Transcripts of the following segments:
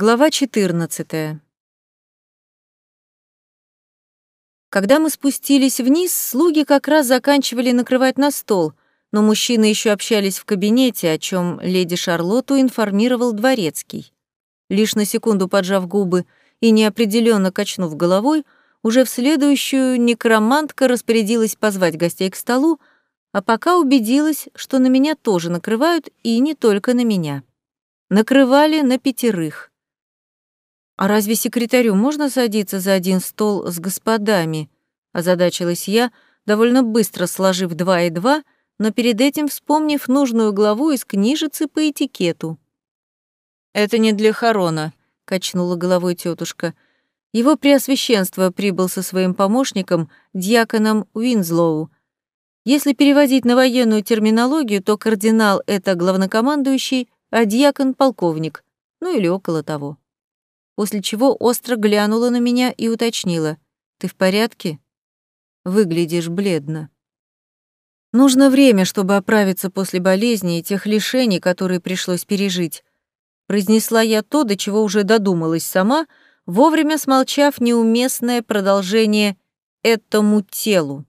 Глава 14. Когда мы спустились вниз, слуги как раз заканчивали накрывать на стол, но мужчины еще общались в кабинете, о чем леди Шарлотту информировал дворецкий. Лишь на секунду поджав губы и неопределенно качнув головой, уже в следующую некромантка распорядилась позвать гостей к столу, а пока убедилась, что на меня тоже накрывают, и не только на меня. Накрывали на пятерых. «А разве секретарю можно садиться за один стол с господами?» — озадачилась я, довольно быстро сложив два и два, но перед этим вспомнив нужную главу из книжицы по этикету. «Это не для Харона», — качнула головой тетушка. «Его преосвященство прибыл со своим помощником, дьяконом Уинзлоу. Если переводить на военную терминологию, то кардинал — это главнокомандующий, а дьякон — полковник, ну или около того» после чего остро глянула на меня и уточнила. «Ты в порядке? Выглядишь бледно». Нужно время, чтобы оправиться после болезни и тех лишений, которые пришлось пережить. Произнесла я то, до чего уже додумалась сама, вовремя смолчав неуместное продолжение «этому телу».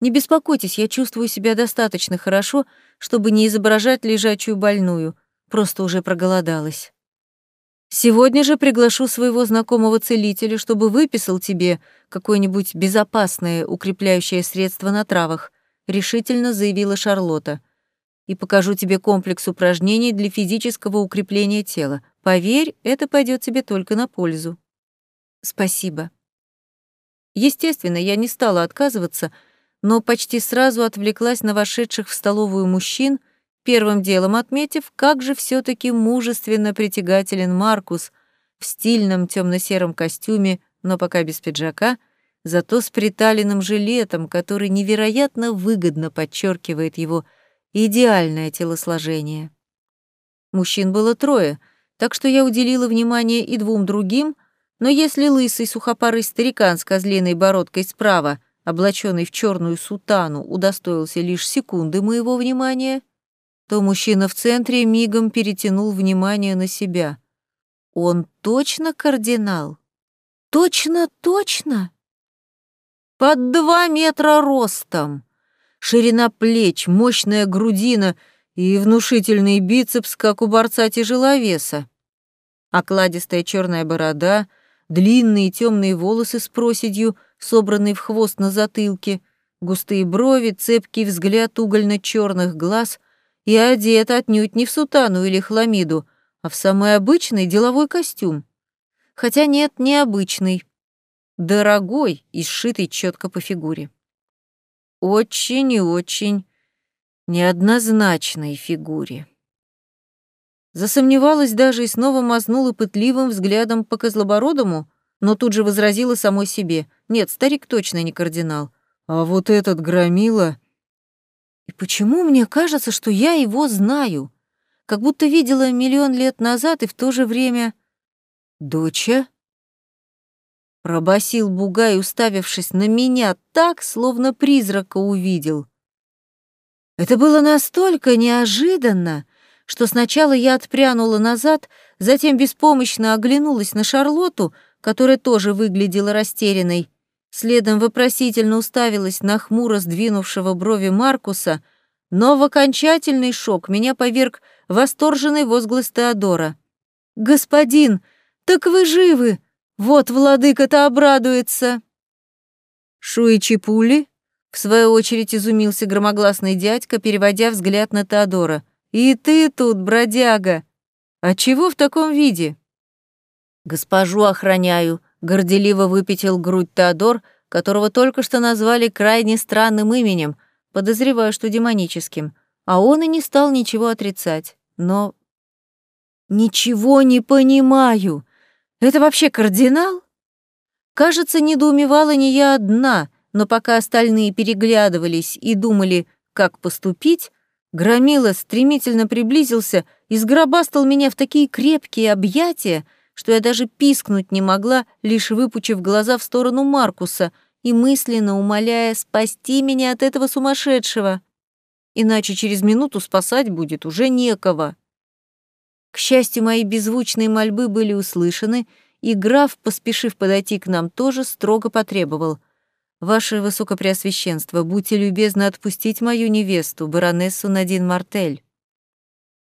Не беспокойтесь, я чувствую себя достаточно хорошо, чтобы не изображать лежачую больную, просто уже проголодалась. Сегодня же приглашу своего знакомого целителя, чтобы выписал тебе какое-нибудь безопасное укрепляющее средство на травах, решительно заявила Шарлотта. И покажу тебе комплекс упражнений для физического укрепления тела. Поверь, это пойдет тебе только на пользу. Спасибо. Естественно, я не стала отказываться, но почти сразу отвлеклась на вошедших в столовую мужчин — первым делом отметив, как же все таки мужественно притягателен Маркус в стильном темно сером костюме, но пока без пиджака, зато с приталенным жилетом, который невероятно выгодно подчеркивает его идеальное телосложение. Мужчин было трое, так что я уделила внимание и двум другим, но если лысый сухопарый старикан с козлиной бородкой справа, облаченный в черную сутану, удостоился лишь секунды моего внимания, то мужчина в центре мигом перетянул внимание на себя. Он точно кардинал? Точно, точно? Под два метра ростом. Ширина плеч, мощная грудина и внушительный бицепс, как у борца-тяжеловеса. Окладистая черная борода, длинные темные волосы с проседью, собранные в хвост на затылке, густые брови, цепкий взгляд угольно-черных глаз — и одет отнюдь не в сутану или хламиду, а в самый обычный деловой костюм. Хотя нет, необычный. Дорогой и сшитый четко по фигуре. Очень и очень неоднозначной фигуре. Засомневалась даже и снова мазнула пытливым взглядом по козлобородому, но тут же возразила самой себе. Нет, старик точно не кардинал. А вот этот громила... И почему мне кажется, что я его знаю? Как будто видела миллион лет назад и в то же время... «Доча?» Пробасил Бугай, уставившись на меня так, словно призрака увидел. Это было настолько неожиданно, что сначала я отпрянула назад, затем беспомощно оглянулась на Шарлоту, которая тоже выглядела растерянной, Следом вопросительно уставилась на хмуро сдвинувшего брови Маркуса, но в окончательный шок меня поверг восторженный возглас Теодора. «Господин, так вы живы! Вот владыка-то обрадуется!» «Шуичи пули?» — в свою очередь изумился громогласный дядька, переводя взгляд на Теодора. «И ты тут, бродяга! А чего в таком виде?» «Госпожу охраняю», горделиво выпятил грудь Теодор, которого только что назвали крайне странным именем, подозреваю, что демоническим, а он и не стал ничего отрицать. Но... «Ничего не понимаю! Это вообще кардинал?» Кажется, недоумевала не я одна, но пока остальные переглядывались и думали, как поступить, Громила стремительно приблизился и сгробастал меня в такие крепкие объятия, что я даже пискнуть не могла, лишь выпучив глаза в сторону Маркуса и мысленно умоляя спасти меня от этого сумасшедшего. Иначе через минуту спасать будет уже некого. К счастью, мои беззвучные мольбы были услышаны, и граф, поспешив подойти к нам, тоже строго потребовал. «Ваше Высокопреосвященство, будьте любезны отпустить мою невесту, баронессу Надин Мартель.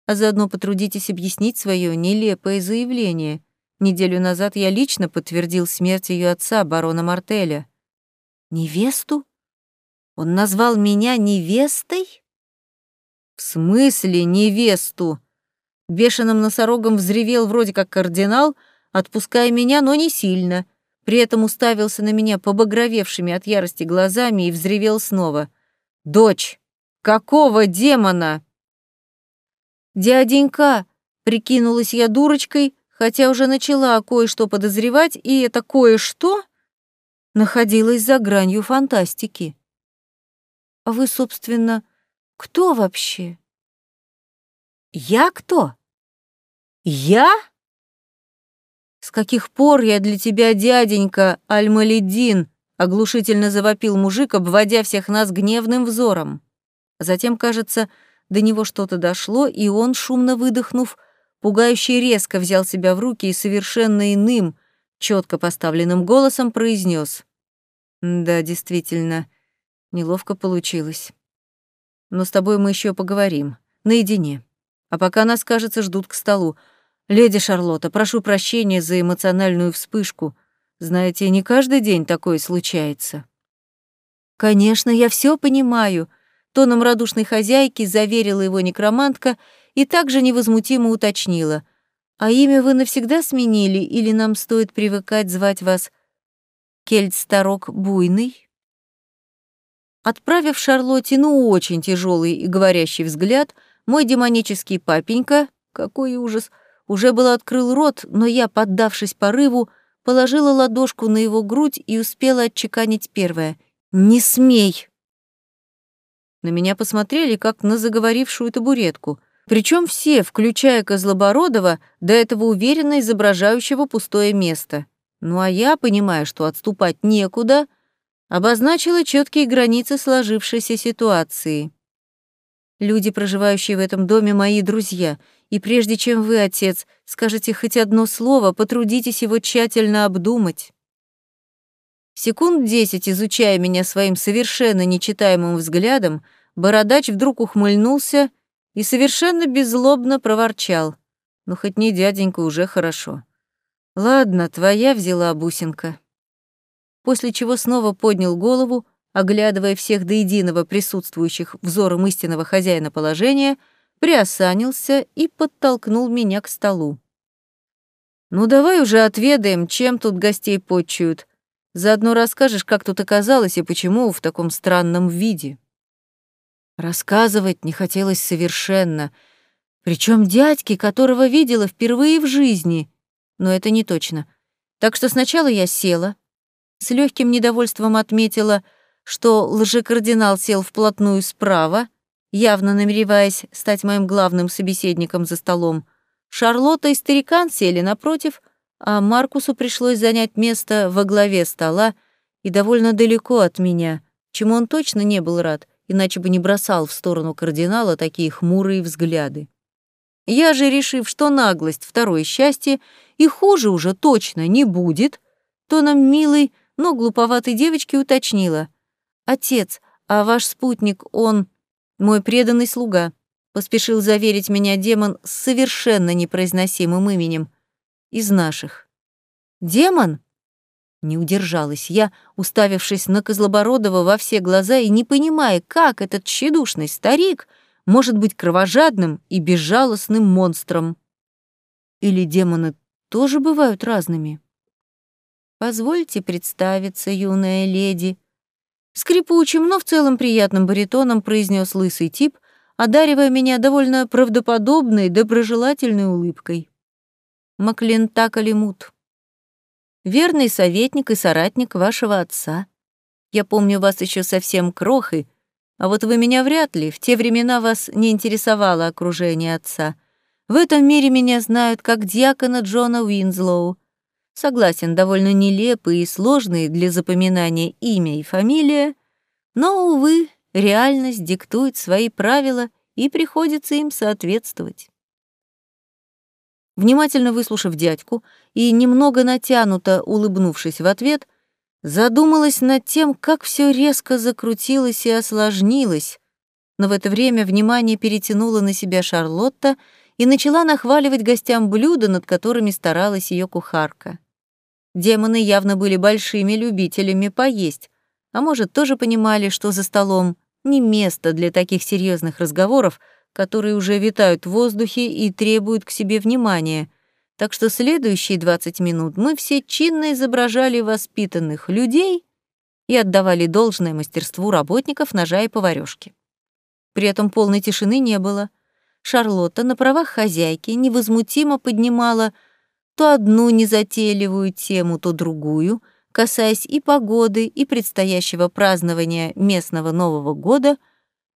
А заодно потрудитесь объяснить свое нелепое заявление. Неделю назад я лично подтвердил смерть ее отца, барона Мартеля». «Невесту? Он назвал меня невестой?» «В смысле невесту?» Бешеным носорогом взревел вроде как кардинал, отпуская меня, но не сильно. При этом уставился на меня побагровевшими от ярости глазами и взревел снова. «Дочь! Какого демона?» «Дяденька!» — прикинулась я дурочкой, хотя уже начала кое-что подозревать, и это кое-что находилось за гранью фантастики. «А вы, собственно, кто вообще?» «Я кто?» «Я?» «С каких пор я для тебя дяденька Аль-Малиддин?» — оглушительно завопил мужик, обводя всех нас гневным взором. Затем, кажется, до него что-то дошло, и он, шумно выдохнув, пугающе резко взял себя в руки и совершенно иным, четко поставленным голосом произнес: «Да, действительно, неловко получилось. Но с тобой мы еще поговорим, наедине. А пока нас, кажется, ждут к столу. «Леди Шарлотта, прошу прощения за эмоциональную вспышку. Знаете, не каждый день такое случается». «Конечно, я все понимаю», — тоном радушной хозяйки заверила его некромантка и также невозмутимо уточнила. «А имя вы навсегда сменили или нам стоит привыкать звать вас Кельт-старок Буйный?» Отправив Шарлотте ну очень тяжелый и говорящий взгляд, мой демонический папенька, какой ужас, — уже было открыл рот, но я, поддавшись порыву, положила ладошку на его грудь и успела отчеканить первое. «Не смей!» На меня посмотрели, как на заговорившую табуретку. Причем все, включая Козлобородова, до этого уверенно изображающего пустое место. Ну а я, понимая, что отступать некуда, обозначила четкие границы сложившейся ситуации. Люди, проживающие в этом доме, мои друзья, и прежде чем вы, отец, скажете хоть одно слово, потрудитесь его тщательно обдумать. Секунд десять, изучая меня своим совершенно нечитаемым взглядом, бородач вдруг ухмыльнулся и совершенно беззлобно проворчал. Ну, хоть не дяденька, уже хорошо. Ладно, твоя взяла бусинка. После чего снова поднял голову, оглядывая всех до единого присутствующих взором истинного хозяина положения — приосанился и подтолкнул меня к столу. «Ну давай уже отведаем, чем тут гостей почуют. Заодно расскажешь, как тут оказалось и почему в таком странном виде». Рассказывать не хотелось совершенно, причем дядьки, которого видела впервые в жизни, но это не точно. Так что сначала я села, с легким недовольством отметила, что лжекардинал сел вплотную справа, явно намереваясь стать моим главным собеседником за столом. Шарлотта и старикан сели напротив, а Маркусу пришлось занять место во главе стола и довольно далеко от меня, чему он точно не был рад, иначе бы не бросал в сторону кардинала такие хмурые взгляды. Я же, решив, что наглость — второе счастье, и хуже уже точно не будет, то нам милый, но глуповатой девочке уточнила. «Отец, а ваш спутник, он...» Мой преданный слуга поспешил заверить меня демон с совершенно непроизносимым именем. Из наших. Демон? Не удержалась я, уставившись на Козлобородова во все глаза и не понимая, как этот тщедушный старик может быть кровожадным и безжалостным монстром. Или демоны тоже бывают разными? Позвольте представиться, юная леди, Скрипучим, но в целом приятным баритоном произнес лысый тип, одаривая меня довольно правдоподобной, доброжелательной улыбкой. Маклентак Алимут. Верный советник и соратник вашего отца. Я помню вас еще совсем крохой, а вот вы меня вряд ли, в те времена вас не интересовало окружение отца. В этом мире меня знают как диакона Джона Уинзлоу, Согласен, довольно нелепые и сложные для запоминания имя и фамилия, но, увы, реальность диктует свои правила и приходится им соответствовать. Внимательно выслушав дядьку и немного натянуто улыбнувшись в ответ, задумалась над тем, как все резко закрутилось и осложнилось, но в это время внимание перетянула на себя Шарлотта и начала нахваливать гостям блюда, над которыми старалась ее кухарка. Демоны явно были большими любителями поесть, а может, тоже понимали, что за столом не место для таких серьезных разговоров, которые уже витают в воздухе и требуют к себе внимания. Так что следующие 20 минут мы все чинно изображали воспитанных людей и отдавали должное мастерству работников ножа и поварёшки. При этом полной тишины не было. Шарлотта на правах хозяйки невозмутимо поднимала то одну незатейливую тему, то другую, касаясь и погоды, и предстоящего празднования местного Нового года,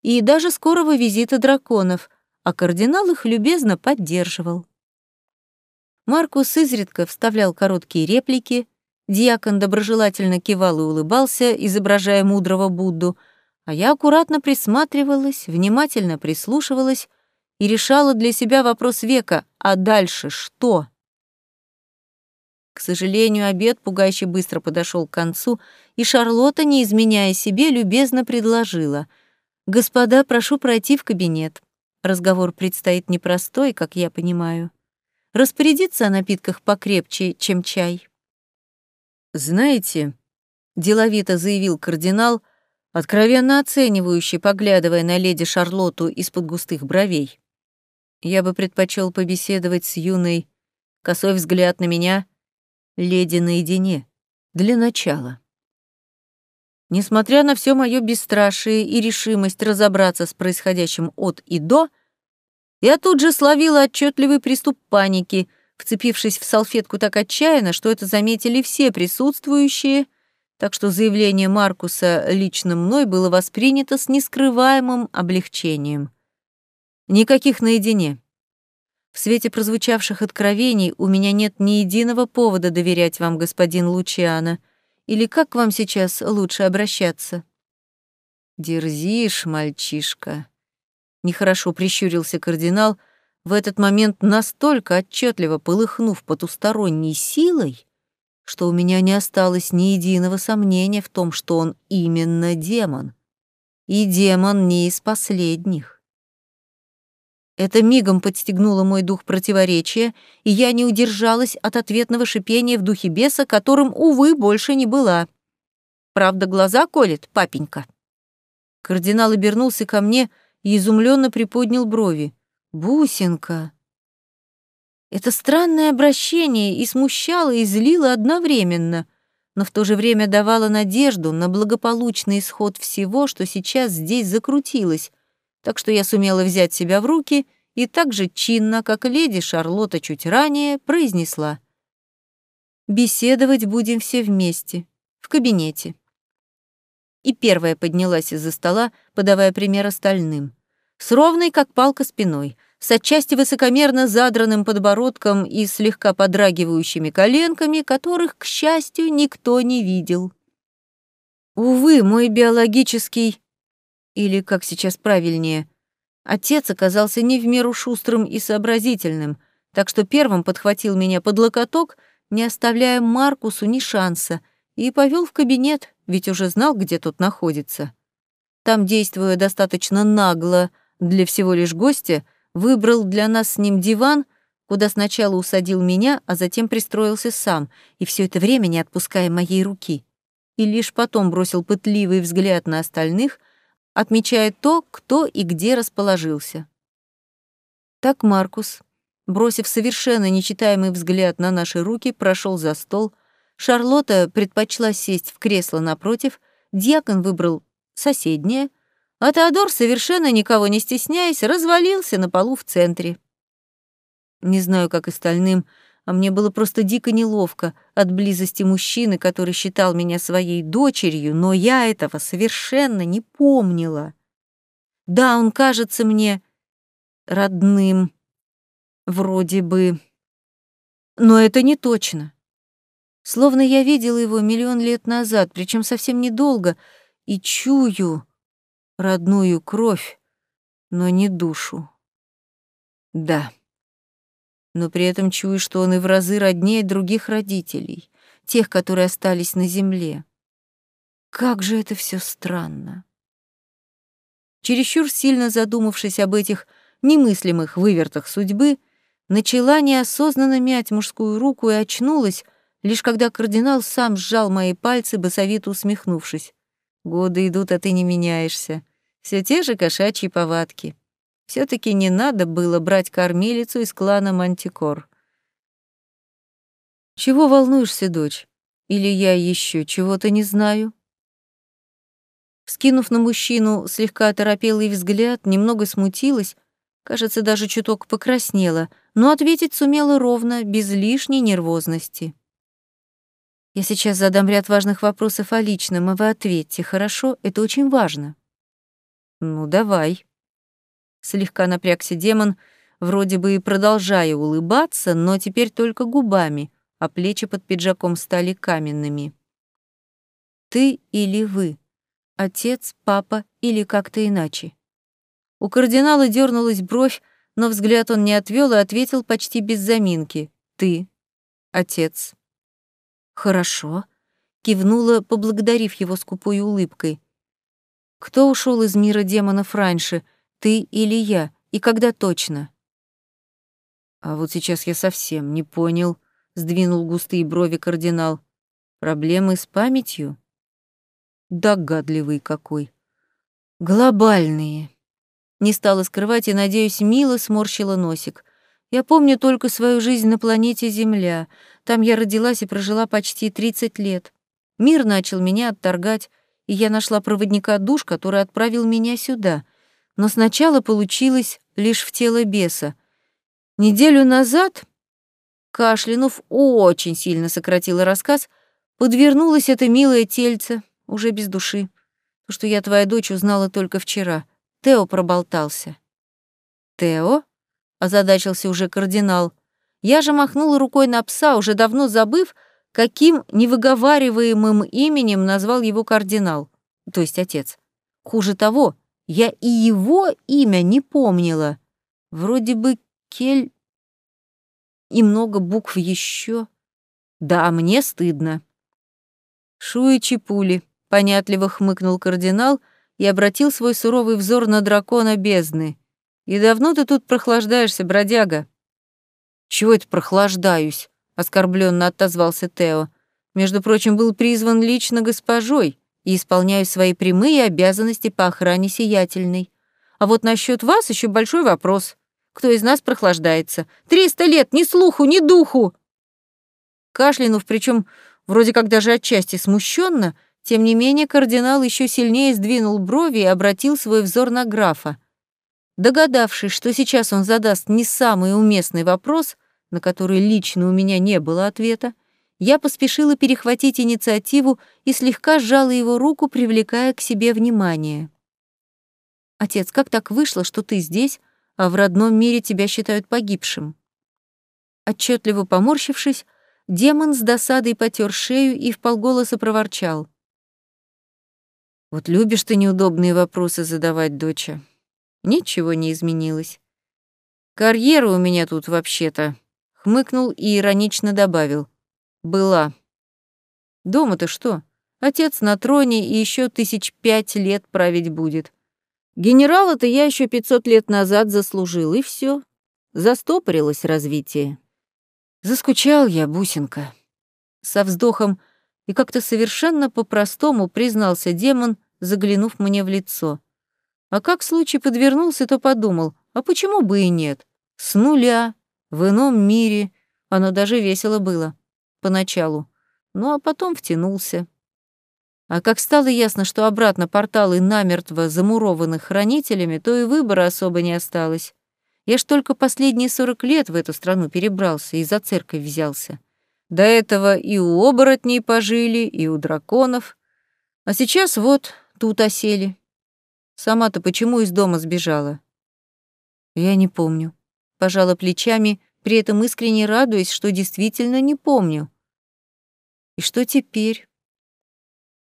и даже скорого визита драконов, а кардинал их любезно поддерживал. Маркус изредка вставлял короткие реплики, диакон доброжелательно кивал и улыбался, изображая мудрого Будду, а я аккуратно присматривалась, внимательно прислушивалась и решала для себя вопрос века, а дальше что? К сожалению, обед пугающе быстро подошел к концу, и Шарлотта, не изменяя себе, любезно предложила. «Господа, прошу пройти в кабинет. Разговор предстоит непростой, как я понимаю. Распорядиться о напитках покрепче, чем чай». «Знаете», — деловито заявил кардинал, откровенно оценивающий, поглядывая на леди Шарлотту из-под густых бровей, «я бы предпочел побеседовать с юной, косой взгляд на меня — леди наедине, для начала. Несмотря на все мое бесстрашие и решимость разобраться с происходящим от и до, я тут же словила отчетливый приступ паники, вцепившись в салфетку так отчаянно, что это заметили все присутствующие, так что заявление Маркуса лично мной было воспринято с нескрываемым облегчением. Никаких наедине. В свете прозвучавших откровений у меня нет ни единого повода доверять вам, господин Лучиано. Или как вам сейчас лучше обращаться? Дерзишь, мальчишка. Нехорошо прищурился кардинал, в этот момент настолько отчетливо полыхнув потусторонней силой, что у меня не осталось ни единого сомнения в том, что он именно демон. И демон не из последних. Это мигом подстегнуло мой дух противоречия, и я не удержалась от ответного шипения в духе беса, которым, увы, больше не была. Правда, глаза колет, папенька. Кардинал обернулся ко мне и изумленно приподнял брови. «Бусинка!» Это странное обращение и смущало, и злило одновременно, но в то же время давало надежду на благополучный исход всего, что сейчас здесь закрутилось, так что я сумела взять себя в руки и так же чинно, как леди Шарлотта чуть ранее, произнесла. «Беседовать будем все вместе, в кабинете». И первая поднялась из-за стола, подавая пример остальным. С ровной, как палка, спиной, с отчасти высокомерно задранным подбородком и слегка подрагивающими коленками, которых, к счастью, никто не видел. Увы, мой биологический или, как сейчас правильнее, отец оказался не в меру шустрым и сообразительным, так что первым подхватил меня под локоток, не оставляя Маркусу ни шанса, и повел в кабинет, ведь уже знал, где тот находится. Там, действуя достаточно нагло для всего лишь гостя, выбрал для нас с ним диван, куда сначала усадил меня, а затем пристроился сам, и все это время не отпуская моей руки. И лишь потом бросил пытливый взгляд на остальных, отмечая то, кто и где расположился. Так Маркус, бросив совершенно нечитаемый взгляд на наши руки, прошел за стол. Шарлотта предпочла сесть в кресло напротив, Дьякон выбрал соседнее, а Теодор, совершенно никого не стесняясь, развалился на полу в центре. Не знаю, как остальным, а мне было просто дико неловко от близости мужчины, который считал меня своей дочерью, но я этого совершенно не помнила. Да, он кажется мне родным, вроде бы, но это не точно. Словно я видела его миллион лет назад, причем совсем недолго, и чую родную кровь, но не душу. Да. Но при этом чую, что он и в разы роднее других родителей, тех, которые остались на земле. Как же это все странно. Чересчур сильно задумавшись об этих немыслимых вывертах судьбы, начала неосознанно мять мужскую руку и очнулась, лишь когда кардинал сам сжал мои пальцы, басовито усмехнувшись. «Годы идут, а ты не меняешься. Все те же кошачьи повадки. Все таки не надо было брать кормилицу из клана Мантикор». «Чего волнуешься, дочь? Или я еще чего-то не знаю?» Скинув на мужчину слегка оторопелый взгляд, немного смутилась, кажется, даже чуток покраснела, но ответить сумела ровно, без лишней нервозности. «Я сейчас задам ряд важных вопросов о личном, а вы ответьте, хорошо? Это очень важно». «Ну, давай». Слегка напрягся демон, вроде бы и продолжая улыбаться, но теперь только губами, а плечи под пиджаком стали каменными. «Ты или вы?» Отец, папа или как-то иначе. У кардинала дернулась бровь, но взгляд он не отвел и ответил почти без заминки. «Ты, отец». «Хорошо», — кивнула, поблагодарив его скупой улыбкой. «Кто ушел из мира демонов раньше, ты или я, и когда точно?» «А вот сейчас я совсем не понял», — сдвинул густые брови кардинал. «Проблемы с памятью?» Догадливый какой. Глобальные. Не стала скрывать и, надеюсь, мило сморщила носик. Я помню только свою жизнь на планете Земля. Там я родилась и прожила почти 30 лет. Мир начал меня отторгать, и я нашла проводника душ, который отправил меня сюда. Но сначала получилось лишь в тело беса. Неделю назад, кашлянув очень сильно сократила рассказ, подвернулось это милое тельце, уже без души. То, что я твоя дочь, узнала только вчера. Тео проболтался. «Тео?» — озадачился уже кардинал. Я же махнула рукой на пса, уже давно забыв, каким невыговариваемым именем назвал его кардинал, то есть отец. Хуже того, я и его имя не помнила. Вроде бы Кель и много букв еще. Да, мне стыдно. Шуи Чипули, понятливо хмыкнул кардинал и обратил свой суровый взор на дракона бездны. «И давно ты тут прохлаждаешься, бродяга?» «Чего это прохлаждаюсь?» — оскорбленно отозвался Тео. «Между прочим, был призван лично госпожой и исполняю свои прямые обязанности по охране сиятельной. А вот насчет вас еще большой вопрос. Кто из нас прохлаждается? Триста лет, ни слуху, ни духу!» Кашлянув, причем вроде как даже отчасти смущенно, тем не менее, кардинал еще сильнее сдвинул брови и обратил свой взор на графа. Догадавшись, что сейчас он задаст не самый уместный вопрос, на который лично у меня не было ответа, я поспешила перехватить инициативу и слегка сжала его руку, привлекая к себе внимание. «Отец, как так вышло, что ты здесь, а в родном мире тебя считают погибшим?» Отчетливо поморщившись, демон с досадой потер шею и вполголоса проворчал. Вот любишь ты неудобные вопросы задавать, доча. Ничего не изменилось. Карьера у меня тут вообще-то. Хмыкнул и иронично добавил. Была. Дома-то что? Отец на троне и еще тысяч пять лет править будет. Генерала-то я еще пятьсот лет назад заслужил, и все. Застопорилось развитие. Заскучал я, бусинка. Со вздохом и как-то совершенно по-простому признался демон, заглянув мне в лицо. А как случай подвернулся, то подумал, а почему бы и нет? С нуля, в ином мире. Оно даже весело было. Поначалу. Ну а потом втянулся. А как стало ясно, что обратно порталы намертво замурованы хранителями, то и выбора особо не осталось. Я ж только последние сорок лет в эту страну перебрался и за церковь взялся. До этого и у оборотней пожили, и у драконов. А сейчас вот тут осели. Сама-то почему из дома сбежала? Я не помню. Пожала плечами, при этом искренне радуясь, что действительно не помню. И что теперь?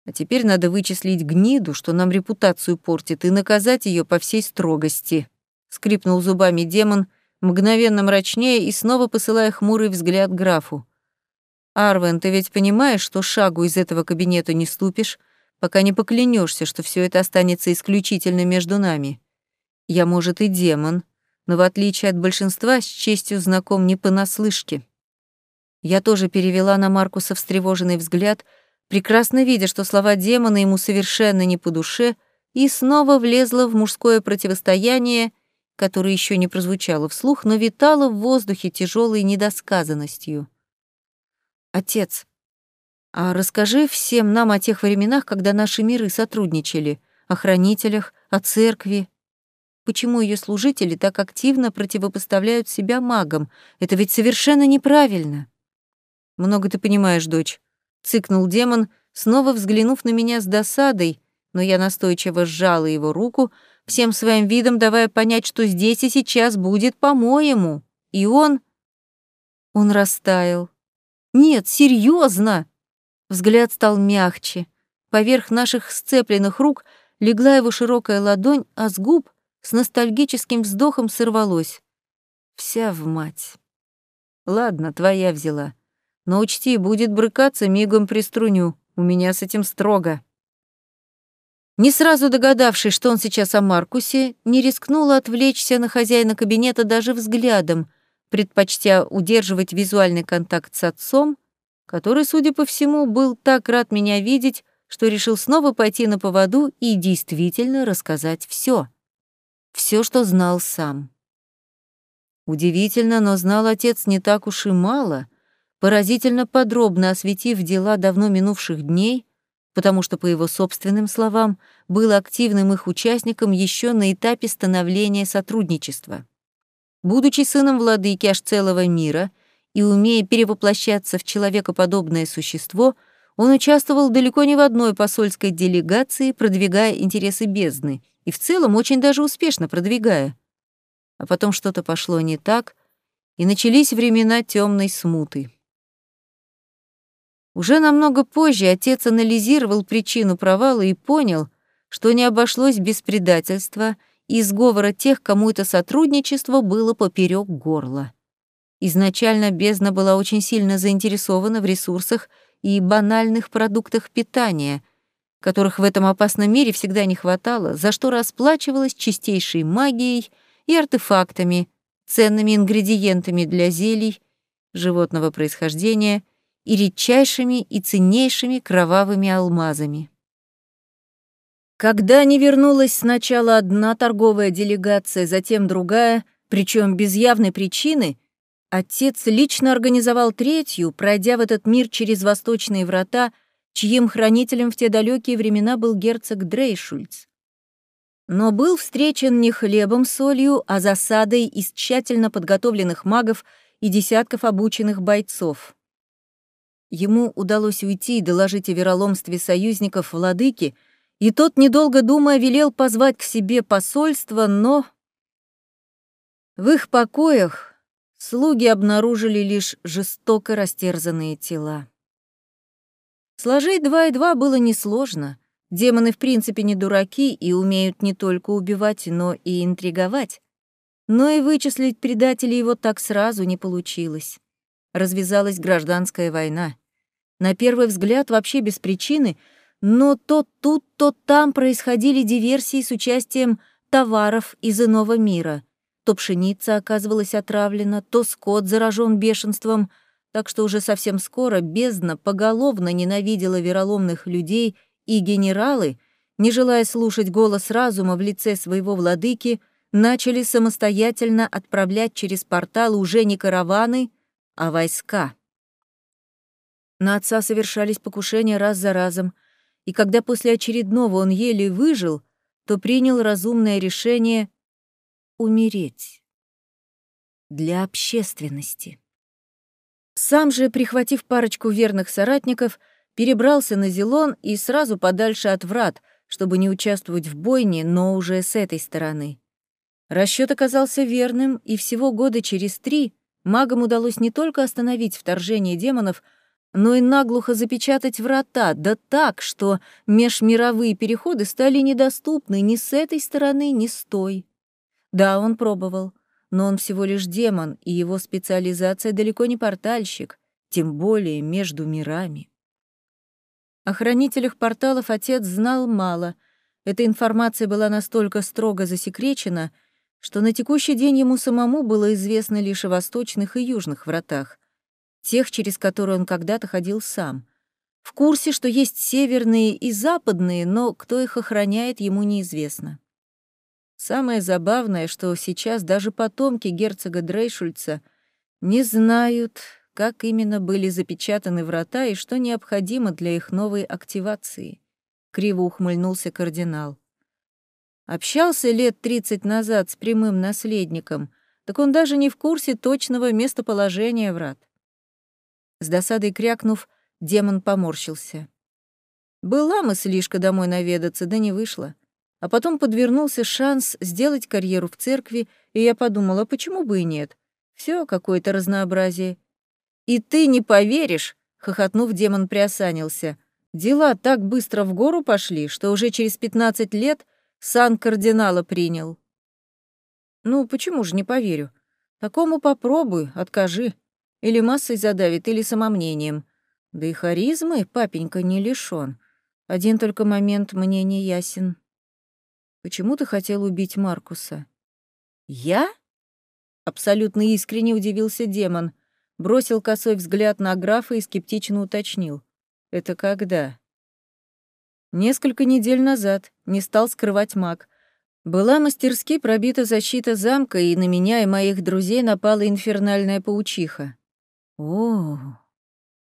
А теперь надо вычислить гниду, что нам репутацию портит, и наказать ее по всей строгости. Скрипнул зубами демон, мгновенно мрачнее и снова посылая хмурый взгляд графу. «Арвен, ты ведь понимаешь, что шагу из этого кабинета не ступишь, пока не поклянешься, что все это останется исключительно между нами. Я, может, и демон, но в отличие от большинства, с честью знаком не понаслышке». Я тоже перевела на Маркуса встревоженный взгляд, прекрасно видя, что слова демона ему совершенно не по душе, и снова влезла в мужское противостояние, которое еще не прозвучало вслух, но витало в воздухе тяжелой недосказанностью. «Отец, а расскажи всем нам о тех временах, когда наши миры сотрудничали, о хранителях, о церкви. Почему ее служители так активно противопоставляют себя магам? Это ведь совершенно неправильно». «Много ты понимаешь, дочь», — цыкнул демон, снова взглянув на меня с досадой, но я настойчиво сжала его руку, всем своим видом давая понять, что здесь и сейчас будет по-моему. И он... Он растаял. Нет, серьезно. Взгляд стал мягче. Поверх наших сцепленных рук легла его широкая ладонь, а с губ с ностальгическим вздохом сорвалось. Вся в мать. Ладно, твоя взяла. Но учти, будет брыкаться, мигом приструню. У меня с этим строго. Не сразу догадавшись, что он сейчас о Маркусе, не рискнула отвлечься на хозяина кабинета даже взглядом, предпочтя удерживать визуальный контакт с отцом, который, судя по всему, был так рад меня видеть, что решил снова пойти на поводу и действительно рассказать все, все, что знал сам. Удивительно, но знал отец не так уж и мало — поразительно подробно осветив дела давно минувших дней, потому что, по его собственным словам, был активным их участником еще на этапе становления сотрудничества. Будучи сыном владыки аж целого мира и умея перевоплощаться в человекоподобное существо, он участвовал далеко не в одной посольской делегации, продвигая интересы бездны, и в целом очень даже успешно продвигая. А потом что-то пошло не так, и начались времена темной смуты. Уже намного позже отец анализировал причину провала и понял, что не обошлось без предательства и сговора тех, кому это сотрудничество было поперек горла. Изначально бездна была очень сильно заинтересована в ресурсах и банальных продуктах питания, которых в этом опасном мире всегда не хватало, за что расплачивалась чистейшей магией и артефактами, ценными ингредиентами для зелий животного происхождения — и редчайшими и ценнейшими кровавыми алмазами. Когда не вернулась сначала одна торговая делегация, затем другая, причем без явной причины, отец лично организовал третью, пройдя в этот мир через восточные врата, чьим хранителем в те далекие времена был герцог Дрейшульц. Но был встречен не хлебом солью, а засадой из тщательно подготовленных магов и десятков обученных бойцов. Ему удалось уйти и доложить о вероломстве союзников владыки, и тот, недолго думая, велел позвать к себе посольство, но... В их покоях слуги обнаружили лишь жестоко растерзанные тела. Сложить два и два было несложно. Демоны в принципе не дураки и умеют не только убивать, но и интриговать. Но и вычислить предателей его так сразу не получилось развязалась гражданская война. На первый взгляд вообще без причины, но то тут, то там происходили диверсии с участием товаров из иного мира. То пшеница оказывалась отравлена, то скот заражен бешенством, так что уже совсем скоро бездна поголовно ненавидела вероломных людей, и генералы, не желая слушать голос разума в лице своего владыки, начали самостоятельно отправлять через порталы уже не караваны, а войска. На отца совершались покушения раз за разом, и когда после очередного он еле выжил, то принял разумное решение умереть. Для общественности. Сам же, прихватив парочку верных соратников, перебрался на Зелон и сразу подальше от врат, чтобы не участвовать в бойне, но уже с этой стороны. Расчет оказался верным, и всего года через три магам удалось не только остановить вторжение демонов, но и наглухо запечатать врата, да так, что межмировые переходы стали недоступны ни с этой стороны, ни с той. Да, он пробовал. Но он всего лишь демон, и его специализация далеко не портальщик, тем более между мирами. О хранителях порталов отец знал мало. Эта информация была настолько строго засекречена, что на текущий день ему самому было известно лишь о восточных и южных вратах, тех, через которые он когда-то ходил сам. В курсе, что есть северные и западные, но кто их охраняет, ему неизвестно. Самое забавное, что сейчас даже потомки герцога Дрейшульца не знают, как именно были запечатаны врата и что необходимо для их новой активации. Криво ухмыльнулся кардинал. Общался лет тридцать назад с прямым наследником, так он даже не в курсе точного местоположения врат. С досадой крякнув, демон поморщился. Была мыслишка домой наведаться, да не вышло. А потом подвернулся шанс сделать карьеру в церкви, и я подумала, почему бы и нет. Все какое-то разнообразие. И ты не поверишь, хохотнув, демон приосанился. Дела так быстро в гору пошли, что уже через пятнадцать лет сан кардинала принял. Ну, почему же не поверю? Такому попробуй, откажи. Или массой задавит, или самомнением. Да и харизмы папенька не лишён. Один только момент мне не ясен. Почему ты хотел убить Маркуса? Я? Абсолютно искренне удивился демон, бросил косой взгляд на графа и скептично уточнил. Это когда? Несколько недель назад, не стал скрывать маг. Была мастерски пробита защита замка, и на меня и моих друзей напала инфернальная паучиха. О,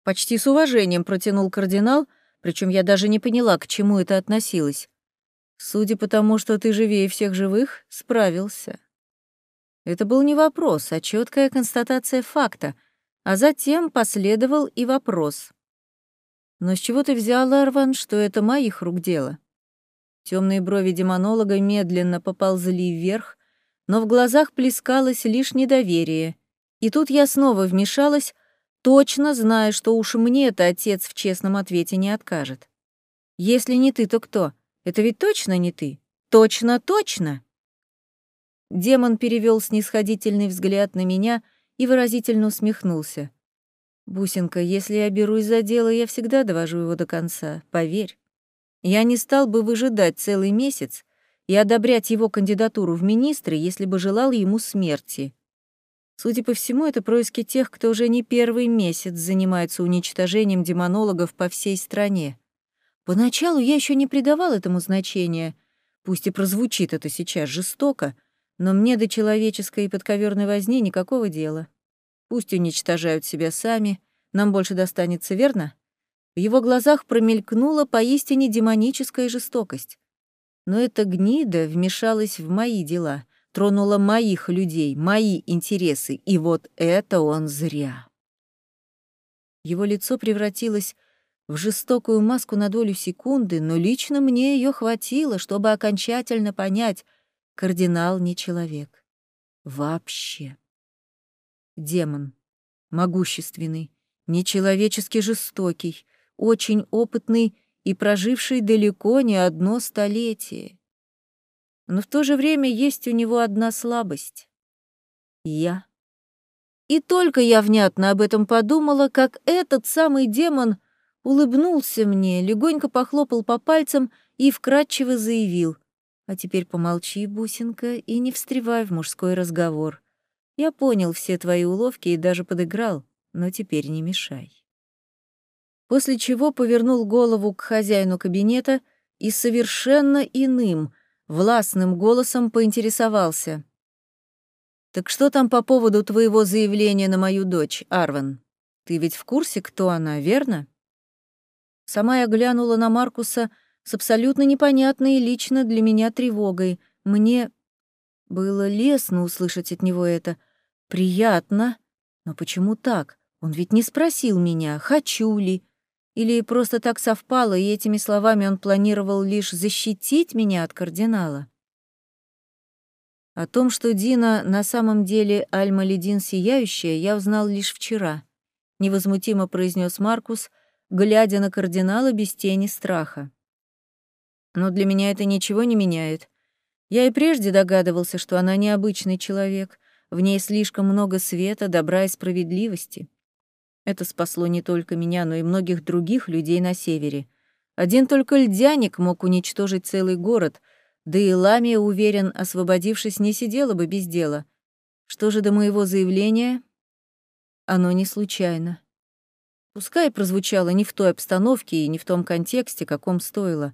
почти с уважением протянул кардинал, причем я даже не поняла, к чему это относилось. Судя по тому, что ты живее всех живых, справился. Это был не вопрос, а четкая констатация факта, а затем последовал и вопрос. Но с чего ты взял, Арван, что это моих рук дело? Темные брови демонолога медленно поползли вверх, но в глазах плескалось лишь недоверие. И тут я снова вмешалась, точно зная, что уж мне-то отец в честном ответе не откажет. Если не ты, то кто? Это ведь точно не ты? Точно, точно!» Демон перевел снисходительный взгляд на меня и выразительно усмехнулся. «Бусинка, если я берусь за дело, я всегда довожу его до конца, поверь. Я не стал бы выжидать целый месяц и одобрять его кандидатуру в министры, если бы желал ему смерти. Судя по всему, это происки тех, кто уже не первый месяц занимается уничтожением демонологов по всей стране. Поначалу я еще не придавал этому значения. Пусть и прозвучит это сейчас жестоко, но мне до человеческой и подковерной возни никакого дела. Пусть уничтожают себя сами, нам больше достанется, верно? В его глазах промелькнула поистине демоническая жестокость. Но эта гнида вмешалась в мои дела, тронула моих людей, мои интересы, и вот это он зря. Его лицо превратилось в жестокую маску на долю секунды, но лично мне ее хватило, чтобы окончательно понять, кардинал не человек. Вообще. Демон. Могущественный, нечеловечески жестокий, очень опытный и проживший далеко не одно столетие. Но в то же время есть у него одна слабость. Я. И только я внятно об этом подумала, как этот самый демон — улыбнулся мне, легонько похлопал по пальцам и вкратчиво заявил. «А теперь помолчи, бусинка, и не встревай в мужской разговор. Я понял все твои уловки и даже подыграл, но теперь не мешай». После чего повернул голову к хозяину кабинета и совершенно иным, властным голосом поинтересовался. «Так что там по поводу твоего заявления на мою дочь, Арван? Ты ведь в курсе, кто она, верно?» Сама я глянула на Маркуса с абсолютно непонятной лично для меня тревогой. Мне было лестно услышать от него это. Приятно. Но почему так? Он ведь не спросил меня, хочу ли. Или просто так совпало, и этими словами он планировал лишь защитить меня от кардинала? О том, что Дина на самом деле Альма-Ледин Сияющая, я узнал лишь вчера. Невозмутимо произнес Маркус — глядя на кардинала без тени страха. Но для меня это ничего не меняет. Я и прежде догадывался, что она необычный человек. В ней слишком много света, добра и справедливости. Это спасло не только меня, но и многих других людей на севере. Один только льдяник мог уничтожить целый город, да и Ламия, уверен, освободившись, не сидела бы без дела. Что же до моего заявления? Оно не случайно. Пускай прозвучало не в той обстановке и не в том контексте, каком стоило.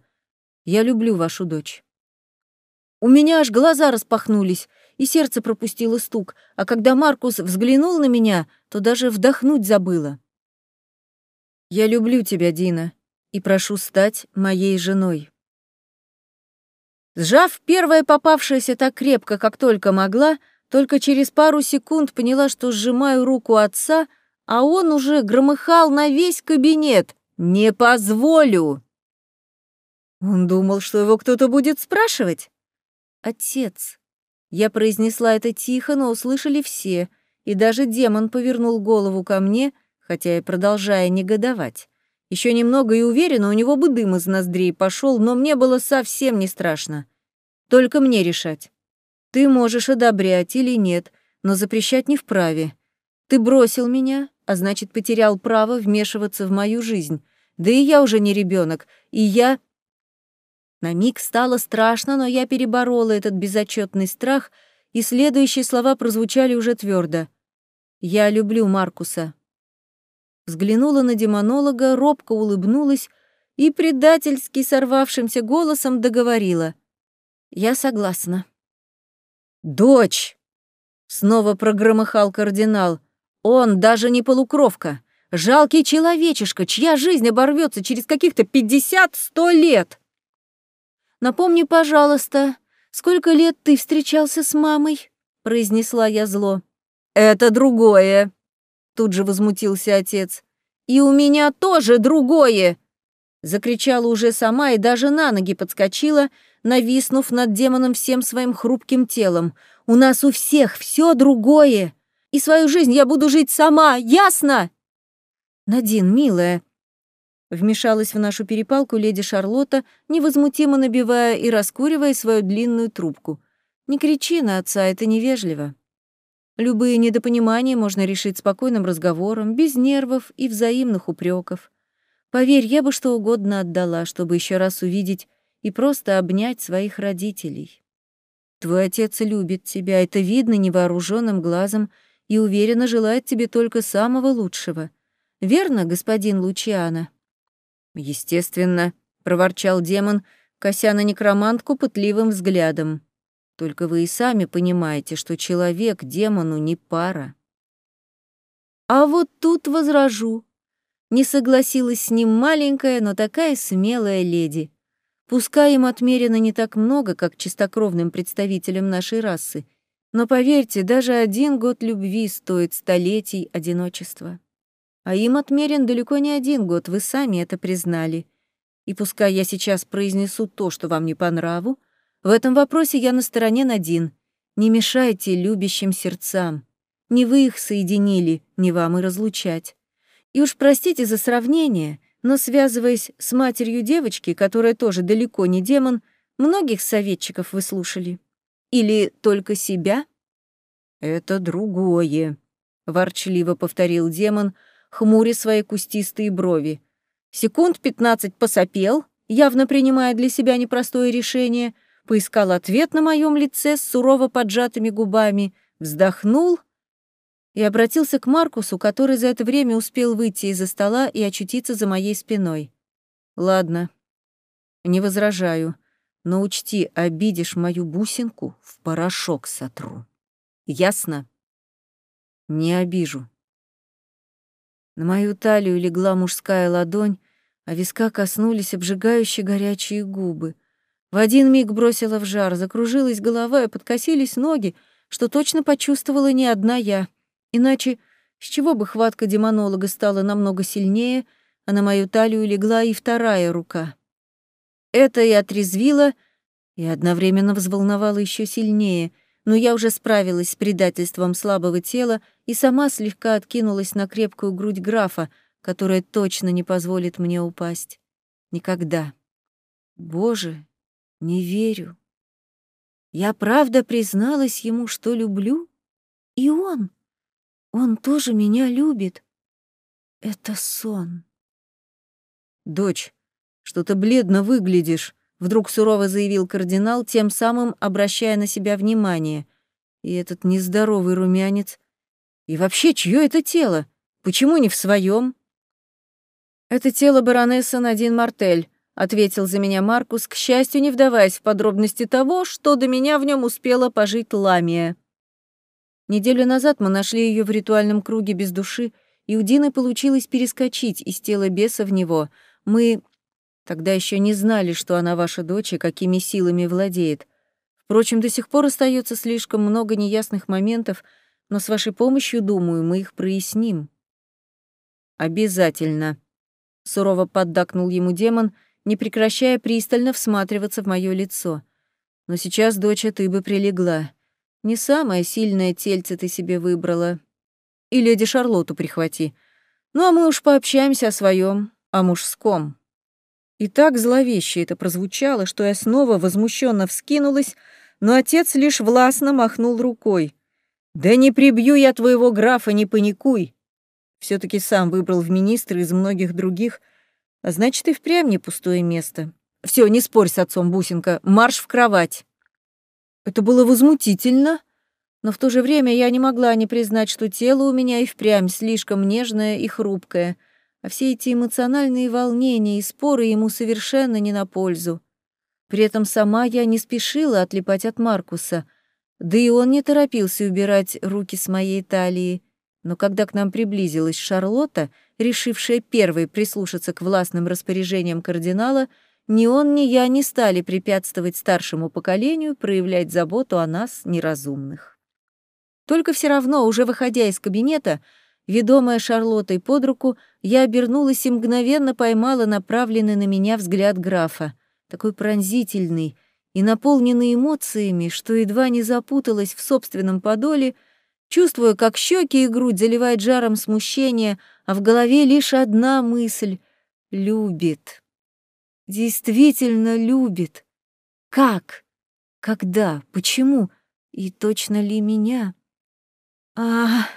Я люблю вашу дочь. У меня аж глаза распахнулись, и сердце пропустило стук, а когда Маркус взглянул на меня, то даже вдохнуть забыла. «Я люблю тебя, Дина, и прошу стать моей женой». Сжав первое попавшееся так крепко, как только могла, только через пару секунд поняла, что сжимаю руку отца — а он уже громыхал на весь кабинет. «Не позволю!» Он думал, что его кто-то будет спрашивать. «Отец». Я произнесла это тихо, но услышали все, и даже демон повернул голову ко мне, хотя и продолжая негодовать. Еще немного и уверенно у него бы дым из ноздрей пошел, но мне было совсем не страшно. Только мне решать. Ты можешь одобрять или нет, но запрещать не вправе. Ты бросил меня, а значит, потерял право вмешиваться в мою жизнь. Да и я уже не ребенок, и я... На миг стало страшно, но я переборола этот безотчетный страх, и следующие слова прозвучали уже твердо. «Я люблю Маркуса». Взглянула на демонолога, робко улыбнулась и предательски сорвавшимся голосом договорила. «Я согласна». «Дочь!» — снова прогромыхал кардинал — он даже не полукровка, жалкий человечишка, чья жизнь оборвется через каких-то пятьдесят-сто лет. Напомни, пожалуйста, сколько лет ты встречался с мамой? произнесла я зло. Это другое, тут же возмутился отец. И у меня тоже другое, закричала уже сама и даже на ноги подскочила, нависнув над демоном всем своим хрупким телом. У нас у всех все другое и свою жизнь я буду жить сама, ясно?» «Надин, милая», — вмешалась в нашу перепалку леди Шарлотта, невозмутимо набивая и раскуривая свою длинную трубку. «Не кричи на отца, это невежливо. Любые недопонимания можно решить спокойным разговором, без нервов и взаимных упреков. Поверь, я бы что угодно отдала, чтобы еще раз увидеть и просто обнять своих родителей. Твой отец любит тебя, это видно невооруженным глазом, и уверенно желает тебе только самого лучшего. Верно, господин Лучиано?» «Естественно», — проворчал демон, кося на некромантку пытливым взглядом. «Только вы и сами понимаете, что человек демону не пара». «А вот тут возражу», — не согласилась с ним маленькая, но такая смелая леди. Пускай им отмерено не так много, как чистокровным представителям нашей расы, но поверьте, даже один год любви стоит столетий одиночества. А им отмерен далеко не один год, вы сами это признали. И пускай я сейчас произнесу то, что вам не по нраву, в этом вопросе я на стороне Надин. Не мешайте любящим сердцам. Не вы их соединили, не вам и разлучать. И уж простите за сравнение, но связываясь с матерью девочки, которая тоже далеко не демон, многих советчиков вы слушали. Или только себя? Это другое, ворчливо повторил демон, хмуря свои кустистые брови. Секунд пятнадцать посопел, явно принимая для себя непростое решение, поискал ответ на моем лице с сурово поджатыми губами, вздохнул и обратился к Маркусу, который за это время успел выйти из-за стола и очутиться за моей спиной. «Ладно, не возражаю. Но учти, обидишь мою бусинку, в порошок сотру. Ясно? Не обижу. На мою талию легла мужская ладонь, а виска коснулись обжигающие горячие губы. В один миг бросила в жар, закружилась голова и подкосились ноги, что точно почувствовала не одна я. Иначе с чего бы хватка демонолога стала намного сильнее, а на мою талию легла и вторая рука — это и отрезвило, и одновременно взволновало еще сильнее, но я уже справилась с предательством слабого тела и сама слегка откинулась на крепкую грудь графа, которая точно не позволит мне упасть. Никогда. Боже, не верю. Я правда призналась ему, что люблю? И он, он тоже меня любит. Это сон. Дочь, что-то бледно выглядишь, вдруг сурово заявил кардинал, тем самым обращая на себя внимание. И этот нездоровый румянец. И вообще, чье это тело? Почему не в своем? Это тело баронессы Надин Мартель, ответил за меня Маркус, к счастью, не вдаваясь в подробности того, что до меня в нем успела пожить Ламия. Неделю назад мы нашли ее в ритуальном круге без души, и у Дины получилось перескочить из тела беса в него. Мы тогда еще не знали, что она ваша дочь и какими силами владеет. Впрочем, до сих пор остается слишком много неясных моментов, но с вашей помощью, думаю, мы их проясним. Обязательно, сурово поддакнул ему демон, не прекращая пристально всматриваться в мое лицо. Но сейчас, доча, ты бы прилегла. Не самое сильное тельце ты себе выбрала. И леди Шарлотту прихвати. Ну а мы уж пообщаемся о своем, о мужском. И так зловеще это прозвучало, что я снова возмущенно вскинулась, но отец лишь властно махнул рукой. «Да не прибью я твоего графа, не паникуй!» все таки сам выбрал в министры из многих других, а значит, и впрямь не пустое место. Все, не спорь с отцом, бусинка, марш в кровать. Это было возмутительно, но в то же время я не могла не признать, что тело у меня и впрямь слишком нежное и хрупкое, а все эти эмоциональные волнения и споры ему совершенно не на пользу. При этом сама я не спешила отлипать от Маркуса, да и он не торопился убирать руки с моей талии. Но когда к нам приблизилась Шарлотта, решившая первой прислушаться к властным распоряжениям кардинала, ни он, ни я не стали препятствовать старшему поколению проявлять заботу о нас, неразумных. Только все равно, уже выходя из кабинета, ведомая Шарлоттой под руку, я обернулась и мгновенно поймала направленный на меня взгляд графа, такой пронзительный и наполненный эмоциями, что едва не запуталась в собственном подоле, чувствуя, как щеки и грудь заливает жаром смущения, а в голове лишь одна мысль — любит действительно любит. Как? Когда? Почему? И точно ли меня? А,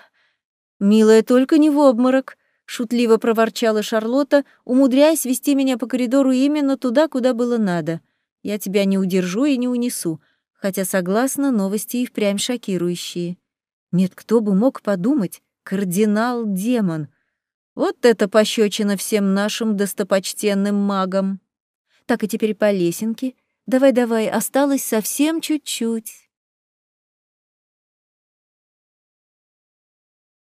милая, только не в обморок, шутливо проворчала Шарлотта, умудряясь вести меня по коридору именно туда, куда было надо. Я тебя не удержу и не унесу, хотя согласна, новости и впрямь шокирующие. Нет, кто бы мог подумать, кардинал-демон. Вот это пощечина всем нашим достопочтенным магам. Так и теперь по лесенке. Давай-давай, осталось совсем чуть-чуть.